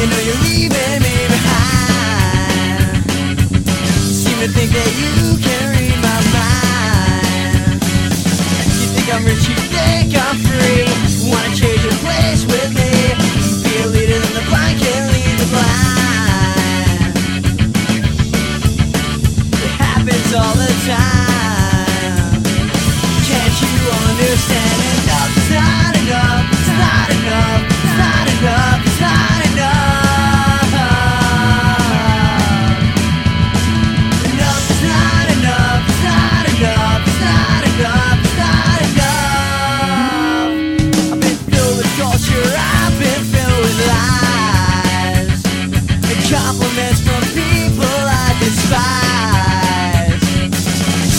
you know you're leaving me behind. Seem to think that you can read my mind. You think I'm rich, you think I'm free. Wanna change your place with me? Be a leader the blind can lead the blind. It happens all the time.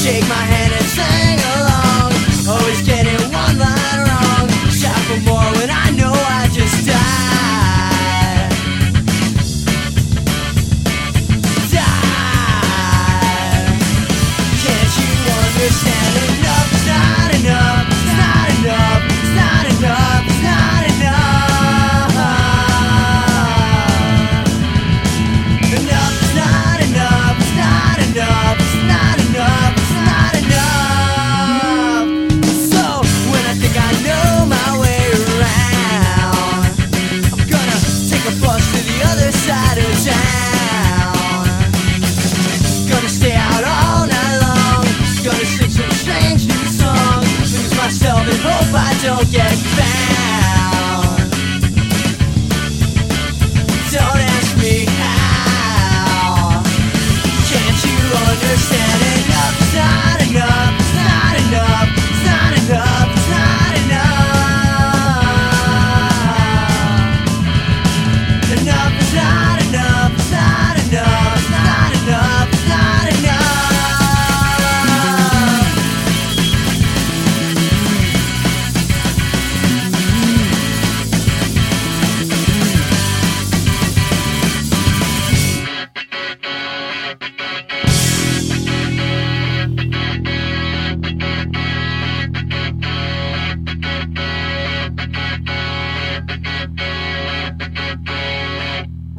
shake my hand and say I don't get back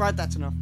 Right, that's enough.